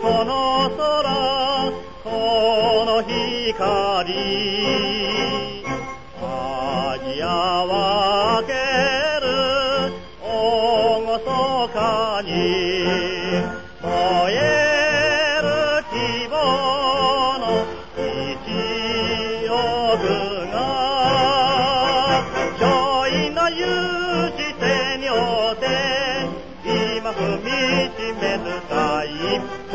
この空この光。に燃える希望の勢力が勝因の有事手に負って今踏みしめる第一歩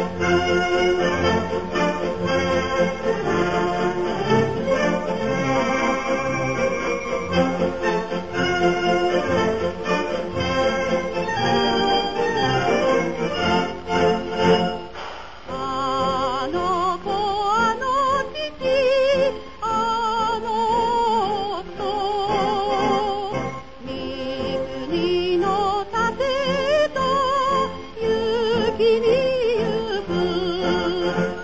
Thank you. Thank you.